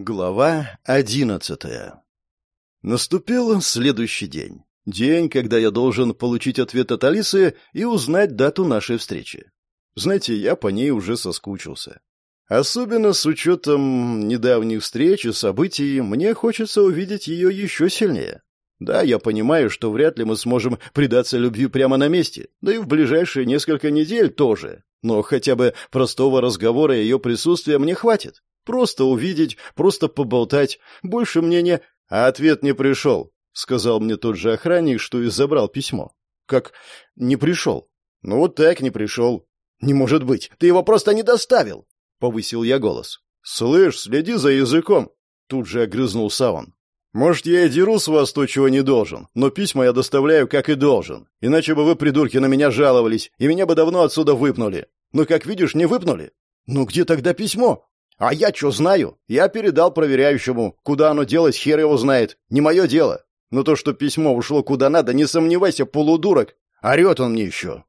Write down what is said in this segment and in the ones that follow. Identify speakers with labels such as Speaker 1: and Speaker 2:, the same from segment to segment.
Speaker 1: Глава одиннадцатая Наступил следующий день. День, когда я должен получить ответ от Алисы и узнать дату нашей встречи. Знаете, я по ней уже соскучился. Особенно с учетом недавних встреч и событий, мне хочется увидеть ее еще сильнее. Да, я понимаю, что вряд ли мы сможем предаться любви прямо на месте, да и в ближайшие несколько недель тоже. Но хотя бы простого разговора и ее присутствия мне хватит. Просто увидеть, просто поболтать. Больше мне не... А ответ не пришел, сказал мне тот же охранник, что и забрал письмо. Как не пришел? Ну вот так не пришел. Не может быть, ты его просто не доставил, повысил я голос. Слышь, следи за языком, тут же огрызнулся он. Может, я и деру с вас то, чего не должен, но письма я доставляю, как и должен. Иначе бы вы, придурки, на меня жаловались, и меня бы давно отсюда выпнули. Но, как видишь, не выпнули. Ну где тогда письмо? А я что знаю? Я передал проверяющему. Куда оно делось, хер его знает. Не мое дело. Но то, что письмо ушло куда надо, не сомневайся, полудурок. Орет он мне еще.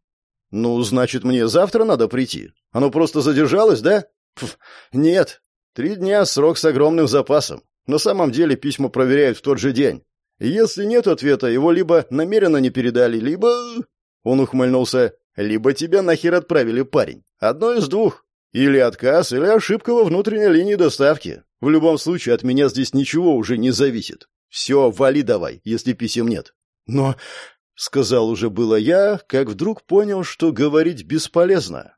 Speaker 1: Ну, значит, мне завтра надо прийти. Оно просто задержалось, да? Пф, нет. Три дня срок с огромным запасом. На самом деле письма проверяют в тот же день. если нет ответа, его либо намеренно не передали, либо... Он ухмыльнулся. Либо тебя нахер отправили, парень. Одно из двух. Или отказ, или ошибка во внутренней линии доставки. В любом случае, от меня здесь ничего уже не зависит. Все, вали давай, если писем нет. Но, — сказал уже было я, как вдруг понял, что говорить бесполезно.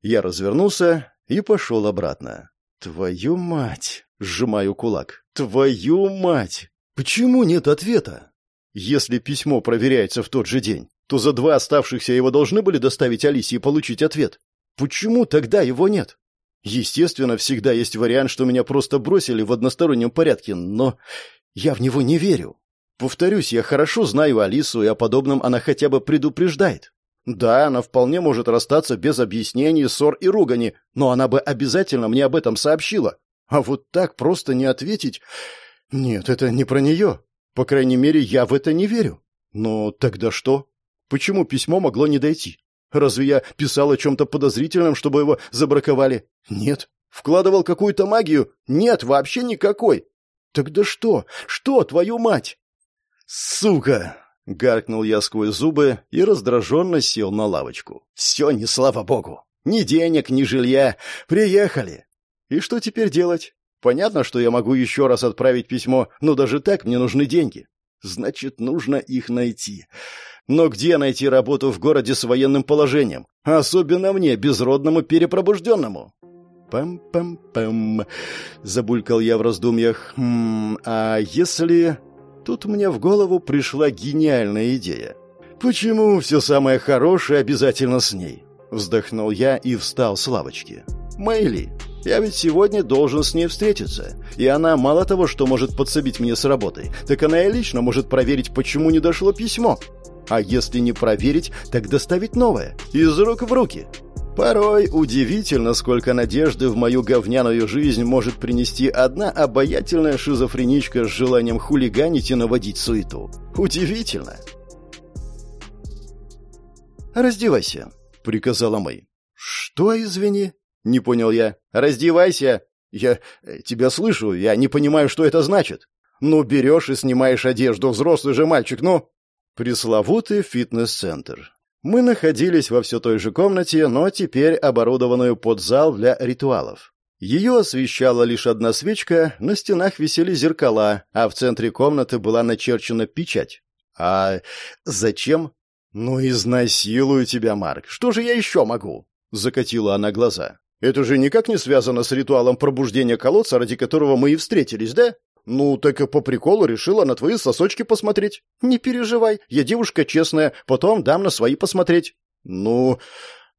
Speaker 1: Я развернулся и пошел обратно. Твою мать! — сжимаю кулак. Твою мать! Почему нет ответа? Если письмо проверяется в тот же день, то за два оставшихся его должны были доставить Алисе и получить ответ. Почему тогда его нет? Естественно, всегда есть вариант, что меня просто бросили в одностороннем порядке, но я в него не верю. Повторюсь, я хорошо знаю Алису, и о подобном она хотя бы предупреждает. Да, она вполне может расстаться без объяснений, ссор и ругани, но она бы обязательно мне об этом сообщила. А вот так просто не ответить... Нет, это не про нее. По крайней мере, я в это не верю. Но тогда что? Почему письмо могло не дойти? Разве я писал о чем-то подозрительном, чтобы его забраковали? Нет. Вкладывал какую-то магию? Нет, вообще никакой. Тогда что? Что, твою мать? Сука! Гаркнул я сквозь зубы и раздраженно сел на лавочку. Все не слава богу. Ни денег, ни жилья. Приехали. И что теперь делать? Понятно, что я могу еще раз отправить письмо, но даже так мне нужны деньги. Значит, нужно их найти. Но где найти работу в городе с военным положением? Особенно мне, безродному перепробужденному. «Пам-пам-пам», — забулькал я в раздумьях. «Хм, а если...» Тут мне в голову пришла гениальная идея. «Почему все самое хорошее обязательно с ней?» Вздохнул я и встал с лавочки. «Мэйли, я ведь сегодня должен с ней встретиться. И она мало того, что может подсобить мне с работой, так она и лично может проверить, почему не дошло письмо. А если не проверить, так доставить новое. Из рук в руки. Порой удивительно, сколько надежды в мою говняную жизнь может принести одна обаятельная шизофреничка с желанием хулиганить и наводить суету. Удивительно. «Раздевайся», — приказала Мэй. «Что, извини?» — не понял я. «Раздевайся!» «Я э, тебя слышу, я не понимаю, что это значит». «Ну, берешь и снимаешь одежду, взрослый же мальчик, ну...» Пресловутый фитнес-центр. Мы находились во все той же комнате, но теперь оборудованную под зал для ритуалов. Ее освещала лишь одна свечка, на стенах висели зеркала, а в центре комнаты была начерчена печать. А зачем? Ну, изнасилую тебя, Марк. Что же я еще могу? Закатила она глаза. Это же никак не связано с ритуалом пробуждения колодца, ради которого мы и встретились, да? «Ну, так и по приколу решила на твои сосочки посмотреть. Не переживай, я девушка честная, потом дам на свои посмотреть». «Ну,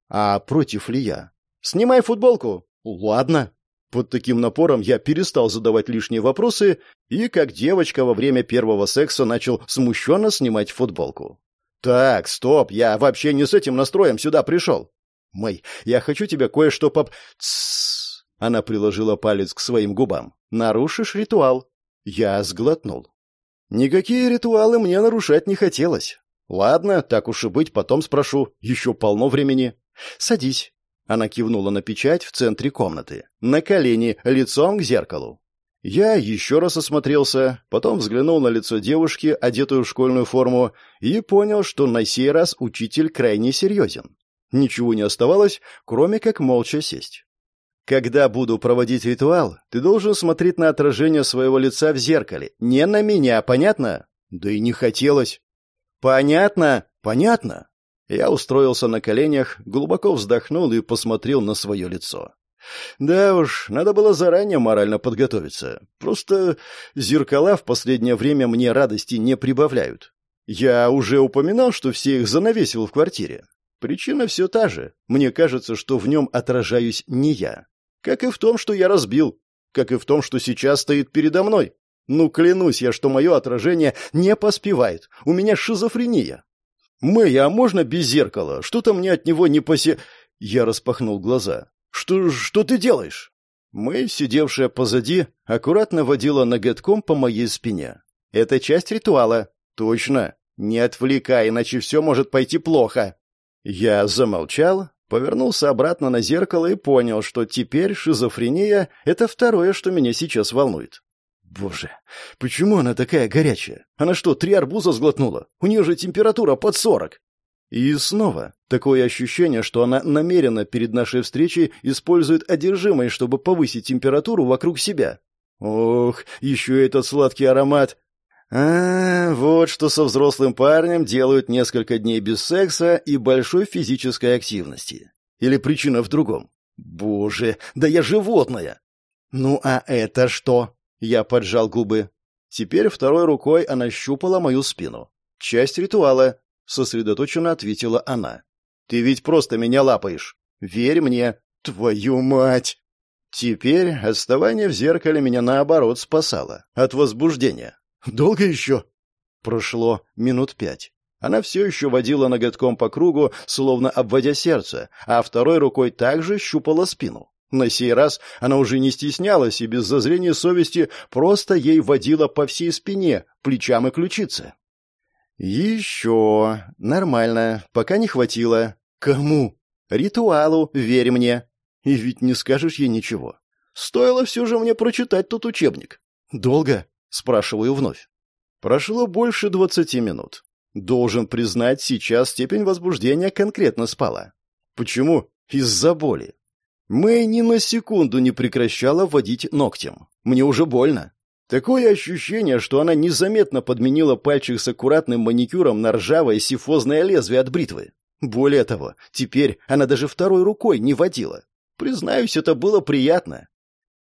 Speaker 1: а против ли я?» «Снимай футболку». «Ладно». Под таким напором я перестал задавать лишние вопросы и, как девочка во время первого секса, начал смущенно снимать футболку. «Так, стоп, я вообще не с этим настроем сюда пришел. Мэй, я хочу тебе кое-что поп...» «Тссс!» Она приложила палец к своим губам. «Нарушишь ритуал. Я сглотнул. Никакие ритуалы мне нарушать не хотелось. Ладно, так уж и быть, потом спрошу. Еще полно времени. Садись. Она кивнула на печать в центре комнаты. На колени, лицом к зеркалу. Я еще раз осмотрелся, потом взглянул на лицо девушки, одетую в школьную форму, и понял, что на сей раз учитель крайне серьезен. Ничего не оставалось, кроме как молча сесть. Когда буду проводить ритуал, ты должен смотреть на отражение своего лица в зеркале, не на меня, понятно? Да и не хотелось. Понятно, понятно. Я устроился на коленях, глубоко вздохнул и посмотрел на свое лицо. Да уж, надо было заранее морально подготовиться. Просто зеркала в последнее время мне радости не прибавляют. Я уже упоминал, что все их занавесил в квартире. Причина все та же. Мне кажется, что в нем отражаюсь не я. Как и в том, что я разбил. Как и в том, что сейчас стоит передо мной. Ну, клянусь я, что мое отражение не поспевает. У меня шизофрения. Мэй, а можно без зеркала? Что-то мне от него не посе... Я распахнул глаза. Что, что ты делаешь? Мэй, сидевшая позади, аккуратно водила ноготком по моей спине. Это часть ритуала. Точно. Не отвлекай, иначе все может пойти плохо. Я замолчал, повернулся обратно на зеркало и понял, что теперь шизофрения — это второе, что меня сейчас волнует. Боже, почему она такая горячая? Она что, три арбуза сглотнула? У нее же температура под сорок. И снова такое ощущение, что она намеренно перед нашей встречей использует одержимость, чтобы повысить температуру вокруг себя. Ох, еще этот сладкий аромат. А, вот что со взрослым парнем делают несколько дней без секса и большой физической активности. Или причина в другом. Боже, да я животное. Ну а это что? Я поджал губы. Теперь второй рукой она щупала мою спину. Часть ритуала, сосредоточенно ответила она. Ты ведь просто меня лапаешь. Верь мне. Твою мать! Теперь отставание в зеркале меня наоборот спасало. От возбуждения. Долго еще? Прошло минут пять. Она все еще водила ноготком по кругу, словно обводя сердце, а второй рукой также щупала спину. На сей раз она уже не стеснялась и без зазрения совести просто ей водила по всей спине, плечам и ключице. «Еще. Нормально. Пока не хватило. Кому? Ритуалу, верь мне. И ведь не скажешь ей ничего. Стоило все же мне прочитать тот учебник. Долго?» — спрашиваю вновь. Прошло больше двадцати минут. Должен признать, сейчас степень возбуждения конкретно спала. Почему? Из-за боли. Мэй ни на секунду не прекращала водить ногтем. Мне уже больно. Такое ощущение, что она незаметно подменила пальчик с аккуратным маникюром на ржавое сифозное лезвие от бритвы. Более того, теперь она даже второй рукой не водила. Признаюсь, это было приятно.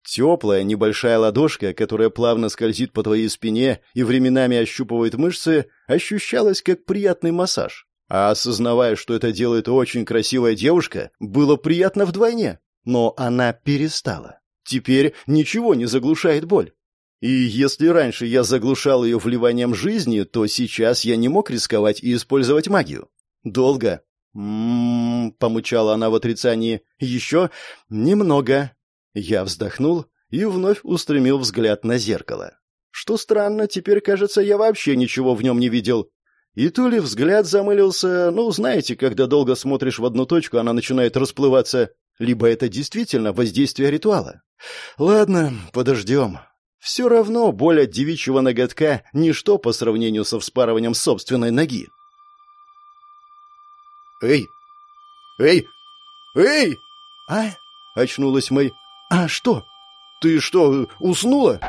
Speaker 1: Теплая небольшая ладошка, которая плавно скользит по твоей спине и временами ощупывает мышцы, ощущалась как приятный массаж. А осознавая, что это делает очень красивая девушка, было приятно вдвойне. Но она перестала. Теперь ничего не заглушает боль. И если раньше я заглушал ее вливанием жизни, то сейчас я не мог рисковать и использовать магию. Долго. «М-м-м», помычала она в отрицании. «Еще немного». Я вздохнул и вновь устремил взгляд на зеркало. Что странно, теперь, кажется, я вообще ничего в нем не видел. И то ли взгляд замылился, ну, знаете, когда долго смотришь в одну точку, она начинает расплываться, либо это действительно воздействие ритуала. Ладно, подождем. Все равно боль от девичьего ноготка – ничто по сравнению со вспарыванием собственной ноги. «Эй! Эй! Эй!» «А?» – очнулась Мэй. «А что? Ты что, уснула?»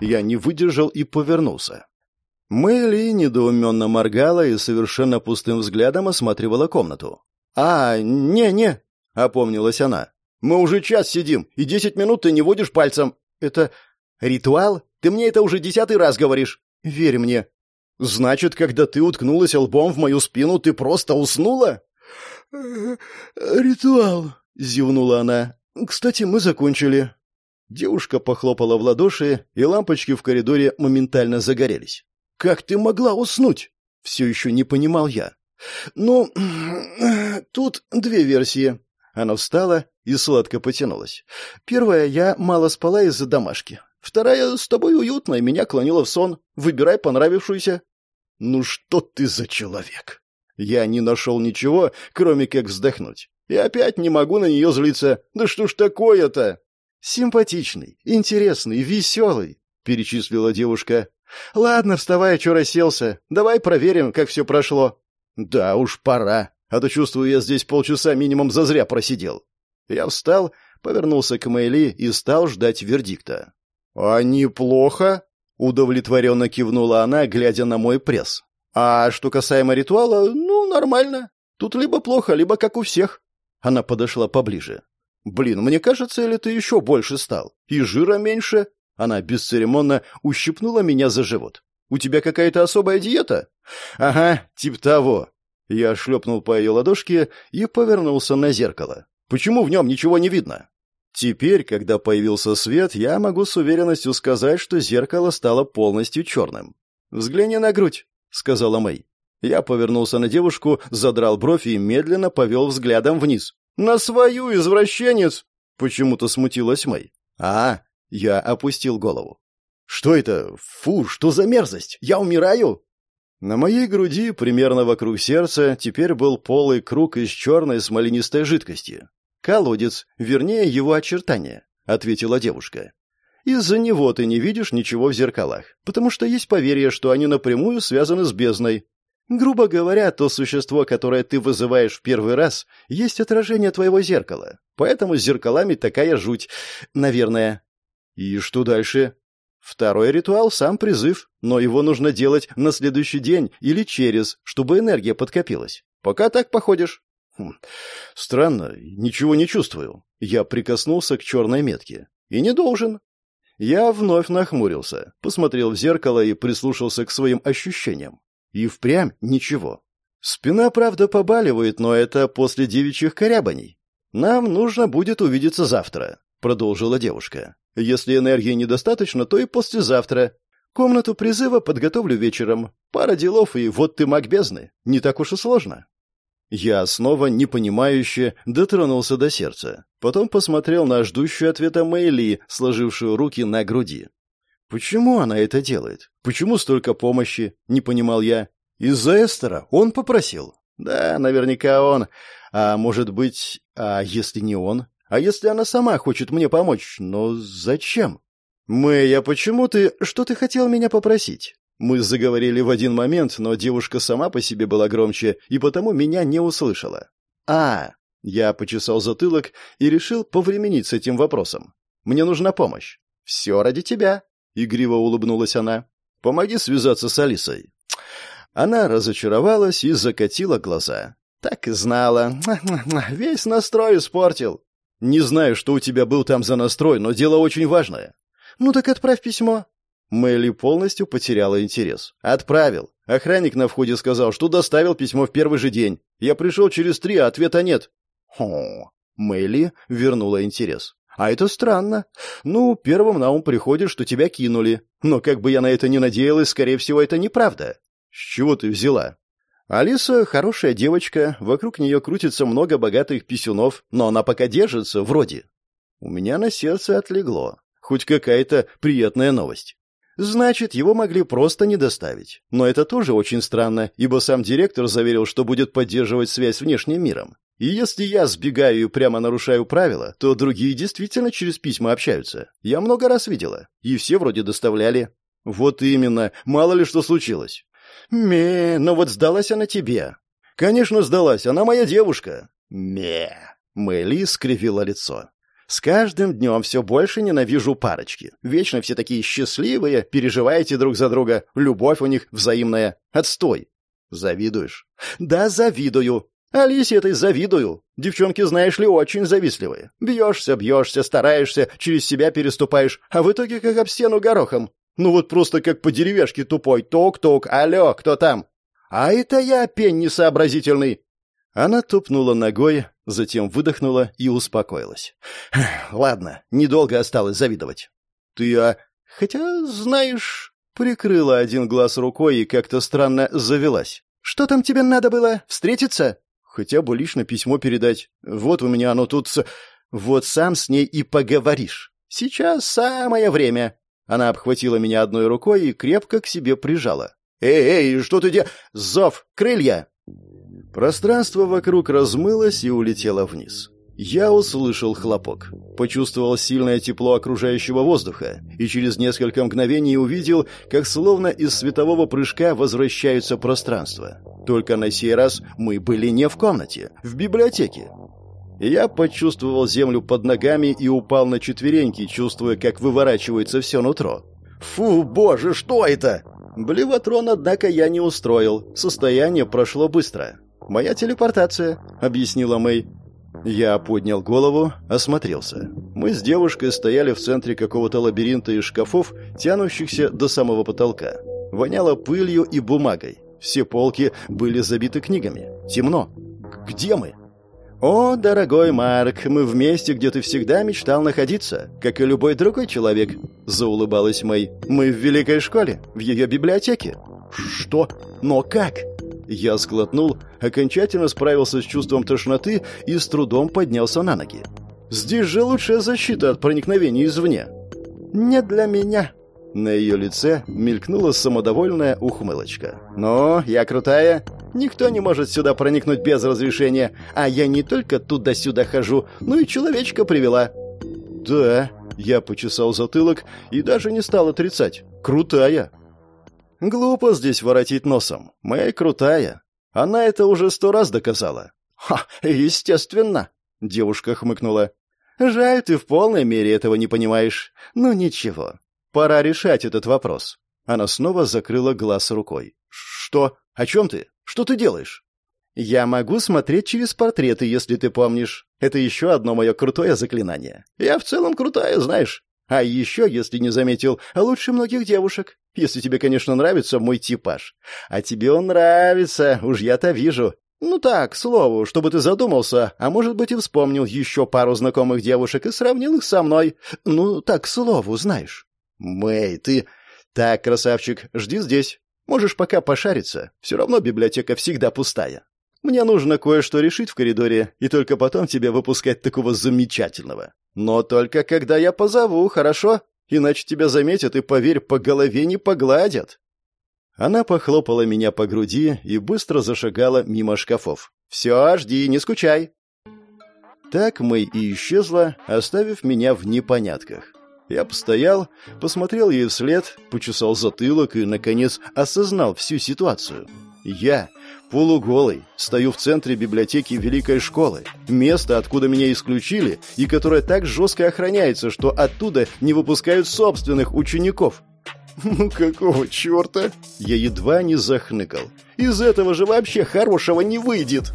Speaker 1: Я не выдержал и повернулся. Мэйли недоуменно моргала и совершенно пустым взглядом осматривала комнату. «А, не-не», — опомнилась она. «Мы уже час сидим, и десять минут ты не водишь пальцем. Это «Ритуал? Ты мне это уже десятый раз говоришь. Верь мне». «Значит, когда ты уткнулась лбом в мою спину, ты просто уснула?» «Ритуал», — зевнула она. «Кстати, мы закончили». Девушка похлопала в ладоши, и лампочки в коридоре моментально загорелись. «Как ты могла уснуть?» Все еще не понимал я. «Ну, тут две версии». Она встала и сладко потянулась. «Первая, я мало спала из-за домашки. Вторая с тобой уютно, и меня клонила в сон. Выбирай понравившуюся. Ну что ты за человек? Я не нашел ничего, кроме как вздохнуть. И опять не могу на нее злиться. Да что ж такое-то? Симпатичный, интересный, веселый, перечислила девушка. Ладно, вставай, что расселся. Давай проверим, как все прошло. Да уж, пора. А то чувствую, я здесь полчаса минимум зазря просидел. Я встал, повернулся к Мэйли и стал ждать вердикта. «А неплохо?» — удовлетворенно кивнула она, глядя на мой пресс. «А что касаемо ритуала, ну, нормально. Тут либо плохо, либо как у всех». Она подошла поближе. «Блин, мне кажется, или ты еще больше стал? И жира меньше?» Она бесцеремонно ущипнула меня за живот. «У тебя какая-то особая диета?» «Ага, тип того». Я шлепнул по ее ладошке и повернулся на зеркало. «Почему в нем ничего не видно?» Теперь, когда появился свет, я могу с уверенностью сказать, что зеркало стало полностью черным. «Взгляни на грудь», — сказала Мэй. Я повернулся на девушку, задрал бровь и медленно повел взглядом вниз. «На свою, извращенец!» — почему-то смутилась Мэй. «А, я опустил голову. «Что это? Фу, что за мерзость? Я умираю!» На моей груди, примерно вокруг сердца, теперь был полый круг из черной смоленистой жидкости. «Колодец, вернее, его очертания», — ответила девушка. «Из-за него ты не видишь ничего в зеркалах, потому что есть поверье, что они напрямую связаны с бездной. Грубо говоря, то существо, которое ты вызываешь в первый раз, есть отражение твоего зеркала. Поэтому с зеркалами такая жуть, наверное. И что дальше? Второй ритуал — сам призыв, но его нужно делать на следующий день или через, чтобы энергия подкопилась. Пока так походишь. Хм. Странно, ничего не чувствую. Я прикоснулся к черной метке. И не должен. Я вновь нахмурился, посмотрел в зеркало и прислушался к своим ощущениям. И впрямь ничего. Спина, правда, побаливает, но это после девичьих корябаний. Нам нужно будет увидеться завтра, продолжила девушка. Если энергии недостаточно, то и послезавтра. Комнату призыва подготовлю вечером. Пара делов, и вот ты маг бездны. Не так уж и сложно». Я снова непонимающе дотронулся до сердца. Потом посмотрел на ждущую ответа Мэйли, сложившую руки на груди. «Почему она это делает? Почему столько помощи?» — не понимал я. «Из-за Эстера. Он попросил». «Да, наверняка он. А может быть... А если не он? А если она сама хочет мне помочь? Но зачем? Мэй, а почему ты... Что ты хотел меня попросить? Мы заговорили в один момент, но девушка сама по себе была громче, и потому меня не услышала. А, я почесал затылок и решил повременить с этим вопросом. Мне нужна помощь. Все ради тебя. Игриво улыбнулась она. Помоги связаться с Алисой. Она разочаровалась и закатила глаза. Так и знала. Весь настрой испортил. Не знаю, что у тебя был там за настрой, но дело очень важное. Ну так отправь письмо. Мэлли полностью потеряла интерес. Отправил. Охранник на входе сказал, что доставил письмо в первый же день. Я пришел через три, а ответа нет. Хо. Мэлли вернула интерес. А это странно. Ну, первым на ум приходит, что тебя кинули. Но как бы я на это ни надеялась, скорее всего, это неправда. С чего ты взяла? Алиса хорошая девочка, вокруг нее крутится много богатых писюнов, но она пока держится, вроде. У меня на сердце отлегло. Хоть какая-то приятная новость. Значит, его могли просто не доставить. Но это тоже очень странно, ибо сам директор заверил, что будет поддерживать связь с внешним миром. И если я сбегаю и прямо нарушаю правила, то другие действительно через письма общаются. Я много раз видела. И все вроде доставляли. Вот именно, мало ли что случилось. «Ме, но вот сдалась она тебе». «Конечно, сдалась, она моя девушка». «Ме». Мэли скривила лицо. «С каждым днем все больше ненавижу парочки. Вечно все такие счастливые, переживаете друг за друга, любовь у них взаимная. Отстой». «Завидуешь?» «Да, завидую. Алисе этой завидую. Девчонки, знаешь ли, очень завистливые. Бьешься, бьешься, стараешься, через себя переступаешь, а в итоге как об стену горохом. Ну вот просто как по деревяшке тупой. Ток-ток, алло, кто там? А это я, пень несообразительный. Она тупнула ногой, затем выдохнула и успокоилась. Ладно, недолго осталось завидовать. Ты, а... Хотя, знаешь... Прикрыла один глаз рукой и как-то странно завелась. «Что там тебе надо было? Встретиться?» «Хотя бы лично письмо передать. Вот у меня оно тут... Вот сам с ней и поговоришь. Сейчас самое время. Она обхватила меня одной рукой и крепко к себе прижала. «Эй, эй, что ты де... Зов! Крылья!» Пространство вокруг размылось и улетело вниз. Я услышал хлопок, почувствовал сильное тепло окружающего воздуха и через несколько мгновений увидел, как словно из светового прыжка возвращаются пространство. Только на сей раз мы были не в комнате, в библиотеке. Я почувствовал землю под ногами и упал на четвереньки, чувствуя, как выворачивается все нутро. «Фу, боже, что это?» Блевотрон, однако, я не устроил. Состояние прошло быстро. «Моя телепортация», — объяснила Мэй. Я поднял голову, осмотрелся. Мы с девушкой стояли в центре какого-то лабиринта из шкафов, тянущихся до самого потолка. Воняло пылью и бумагой. Все полки были забиты книгами. Темно. Где мы? «О, дорогой Марк, мы в месте, где ты всегда мечтал находиться, как и любой другой человек», — заулыбалась Мэй. «Мы в великой школе, в ее библиотеке». «Что? Но как?» Я сглотнул, окончательно справился с чувством тошноты и с трудом поднялся на ноги. «Здесь же лучшая защита от проникновения извне». «Не для меня». На ее лице мелькнула самодовольная ухмылочка. «Но я крутая. Никто не может сюда проникнуть без разрешения. А я не только туда-сюда хожу, но и человечка привела». «Да», — я почесал затылок и даже не стал отрицать. «Крутая». Глупо здесь воротить носом. Мэй крутая. Она это уже сто раз доказала. Ха, естественно, девушка хмыкнула. Жаль, ты в полной мере этого не понимаешь. Ну ничего. Пора решать этот вопрос. Она снова закрыла глаз рукой. Что? О чем ты? Что ты делаешь? Я могу смотреть через портреты, если ты помнишь. Это еще одно мое крутое заклинание. Я в целом крутая, знаешь. А еще, если не заметил, лучше многих девушек. Если тебе, конечно, нравится мой типаж. А тебе он нравится, уж я-то вижу. Ну так, к слову, чтобы ты задумался, а может быть и вспомнил еще пару знакомых девушек и сравнил их со мной. Ну так, к слову, знаешь. Мэй, ты... Так, красавчик, жди здесь. Можешь пока пошариться. Все равно библиотека всегда пустая. Мне нужно кое-что решить в коридоре, и только потом тебя выпускать такого замечательного. Но только когда я позову, хорошо? Иначе тебя заметят и, поверь, по голове не погладят». Она похлопала меня по груди и быстро зашагала мимо шкафов. «Все, жди, не скучай». Так мы и исчезла, оставив меня в непонятках. Я постоял, посмотрел ей вслед, почесал затылок и, наконец, осознал всю ситуацию. Я Полуголый, стою в центре библиотеки Великой школы, место, откуда меня исключили, и которое так жестко охраняется, что оттуда не выпускают собственных учеников. Ну какого черта? Я едва не захныкал. Из этого же вообще хорошего не выйдет.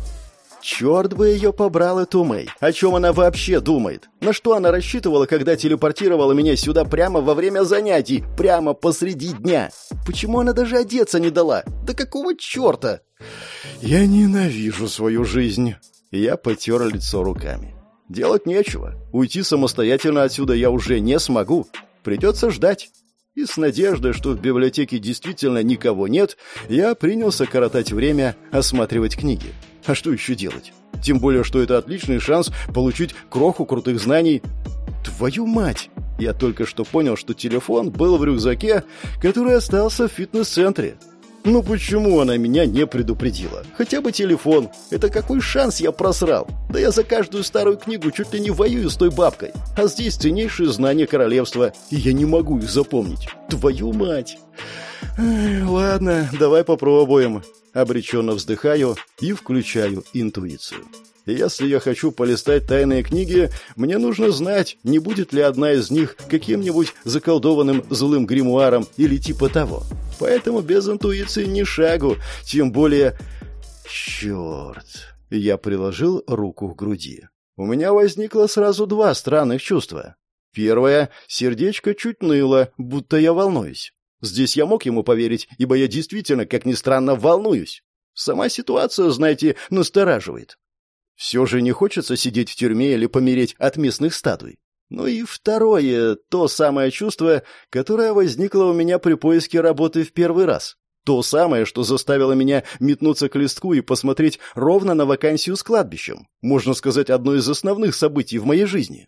Speaker 1: Черт бы ее побрал, эту Мэй. О чем она вообще думает? На что она рассчитывала, когда телепортировала меня сюда прямо во время занятий, прямо посреди дня? Почему она даже одеться не дала? Да какого черта? Я ненавижу свою жизнь. Я потер лицо руками. Делать нечего. Уйти самостоятельно отсюда я уже не смогу. Придется ждать. И с надеждой, что в библиотеке действительно никого нет, я принялся коротать время, осматривать книги. А что еще делать? Тем более, что это отличный шанс получить кроху крутых знаний. Твою мать! Я только что понял, что телефон был в рюкзаке, который остался в фитнес-центре. Ну почему она меня не предупредила? Хотя бы телефон. Это какой шанс я просрал? Да я за каждую старую книгу чуть ли не воюю с той бабкой. А здесь ценнейшие знания королевства, и я не могу их запомнить. Твою мать! Эх, ладно, давай попробуем. Обреченно вздыхаю и включаю интуицию. Если я хочу полистать тайные книги, мне нужно знать, не будет ли одна из них каким-нибудь заколдованным злым гримуаром или типа того. Поэтому без интуиции ни шагу, тем более... Черт! Я приложил руку к груди. У меня возникло сразу два странных чувства. Первое — сердечко чуть ныло, будто я волнуюсь. Здесь я мог ему поверить, ибо я действительно, как ни странно, волнуюсь. Сама ситуация, знаете, настораживает. Все же не хочется сидеть в тюрьме или помереть от местных статуй. Ну и второе, то самое чувство, которое возникло у меня при поиске работы в первый раз. То самое, что заставило меня метнуться к листку и посмотреть ровно на вакансию с кладбищем. Можно сказать, одно из основных событий в моей жизни.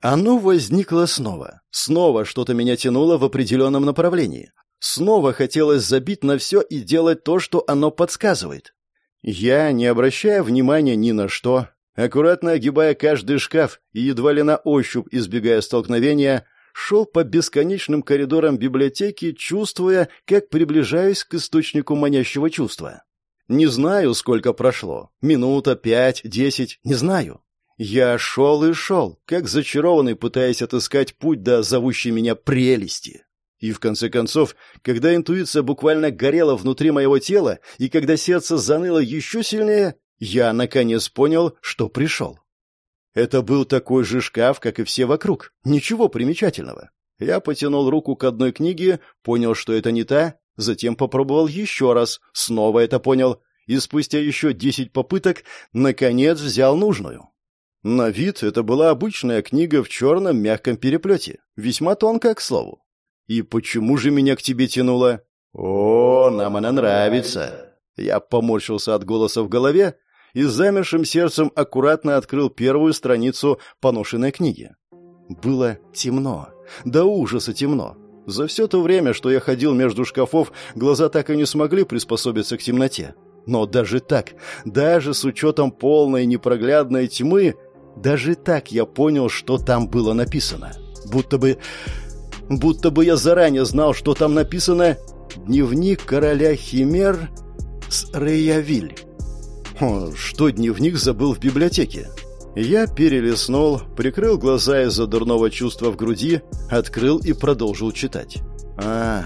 Speaker 1: Оно возникло снова. Снова что-то меня тянуло в определенном направлении. Снова хотелось забить на все и делать то, что оно подсказывает. Я, не обращая внимания ни на что, аккуратно огибая каждый шкаф и едва ли на ощупь избегая столкновения, шел по бесконечным коридорам библиотеки, чувствуя, как приближаюсь к источнику манящего чувства. Не знаю, сколько прошло. Минута, пять, десять, не знаю. Я шел и шел, как зачарованный, пытаясь отыскать путь до зовущей меня прелести. И в конце концов, когда интуиция буквально горела внутри моего тела, и когда сердце заныло еще сильнее, я наконец понял, что пришел. Это был такой же шкаф, как и все вокруг. Ничего примечательного. Я потянул руку к одной книге, понял, что это не та, затем попробовал еще раз, снова это понял, и спустя еще десять попыток, наконец взял нужную. На вид это была обычная книга в черном мягком переплете, весьма тонкая, к слову. И почему же меня к тебе тянуло? О, нам она нравится. Я поморщился от голоса в голове и замершим сердцем аккуратно открыл первую страницу поношенной книги. Было темно, до ужаса темно. За все то время, что я ходил между шкафов, глаза так и не смогли приспособиться к темноте. Но даже так, даже с учетом полной непроглядной тьмы, даже так я понял, что там было написано. Будто бы будто бы я заранее знал, что там написано «Дневник короля Химер с Рейявиль». Что дневник забыл в библиотеке? Я перелистнул, прикрыл глаза из-за дурного чувства в груди, открыл и продолжил читать. А,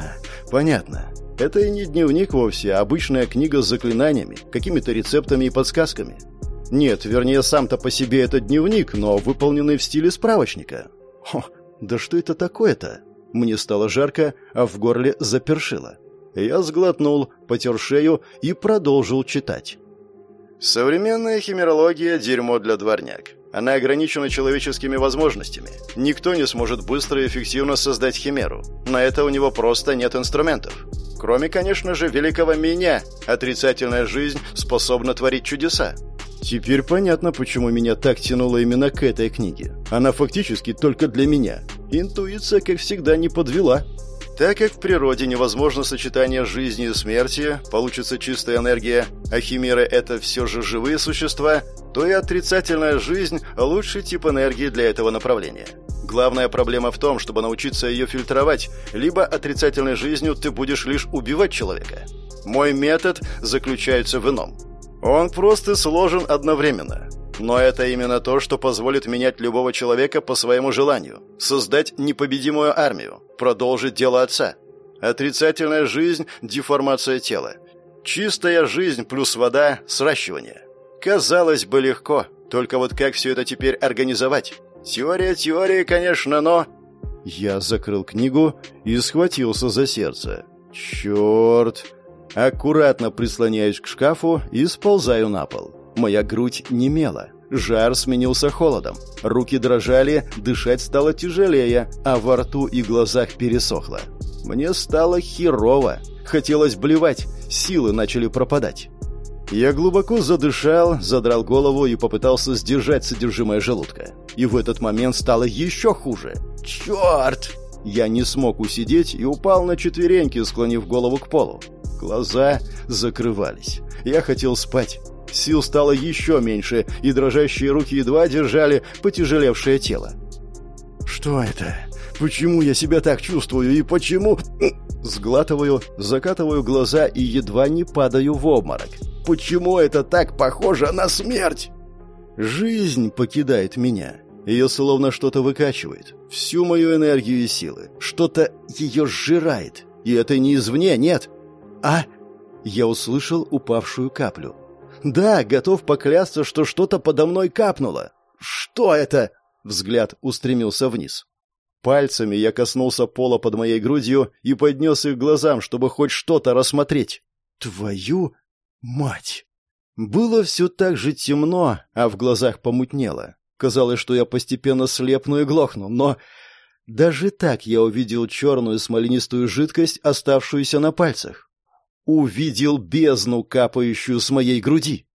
Speaker 1: понятно. Это и не дневник вовсе, а обычная книга с заклинаниями, какими-то рецептами и подсказками. Нет, вернее, сам-то по себе это дневник, но выполненный в стиле справочника. Хо, да что это такое-то? Мне стало жарко, а в горле запершило. Я сглотнул, потер шею и продолжил читать. Современная химерология – дерьмо для дворняк. Она ограничена человеческими возможностями. Никто не сможет быстро и эффективно создать химеру. На это у него просто нет инструментов. Кроме, конечно же, великого меня, отрицательная жизнь способна творить чудеса. Теперь понятно, почему меня так тянуло именно к этой книге. Она фактически только для меня. Интуиция, как всегда, не подвела. Так как в природе невозможно сочетание жизни и смерти, получится чистая энергия, а химеры — это все же живые существа, то и отрицательная жизнь — лучший тип энергии для этого направления. Главная проблема в том, чтобы научиться ее фильтровать, либо отрицательной жизнью ты будешь лишь убивать человека. Мой метод заключается в ином — он просто сложен одновременно. Но это именно то, что позволит менять любого человека по своему желанию, создать непобедимую армию, продолжить дело отца. Отрицательная жизнь – деформация тела. Чистая жизнь плюс вода – сращивание. Казалось бы, легко, только вот как все это теперь организовать? Теория теории, конечно, но... Я закрыл книгу и схватился за сердце. Черт! Аккуратно прислоняюсь к шкафу и сползаю на пол. Моя грудь немела. Жар сменился холодом. Руки дрожали, дышать стало тяжелее, а во рту и глазах пересохло. Мне стало херово. Хотелось блевать, силы начали пропадать. Я глубоко задышал, задрал голову и попытался сдержать содержимое желудка. И в этот момент стало еще хуже. «Черт!» Я не смог усидеть и упал на четвереньки, склонив голову к полу. Глаза закрывались. Я хотел спать. Сил стало еще меньше, и дрожащие руки едва держали потяжелевшее тело. «Что это? Почему я себя так чувствую? И почему...» Сглатываю, закатываю глаза и едва не падаю в обморок. «Почему это так похоже на смерть?» Жизнь покидает меня. Ее словно что-то выкачивает. Всю мою энергию и силы. Что-то ее сжирает. И это не извне, нет. «А?» Я услышал упавшую каплю. «Да, готов поклясться, что что-то подо мной капнуло». «Что это?» Взгляд устремился вниз. Пальцами я коснулся пола под моей грудью и поднес их глазам, чтобы хоть что-то рассмотреть. «Твою мать!» Было все так же темно, а в глазах помутнело. Казалось, что я постепенно слепну и глохну, но... Даже так я увидел черную смоленистую жидкость, оставшуюся на пальцах увидел бездну, капающую с моей груди.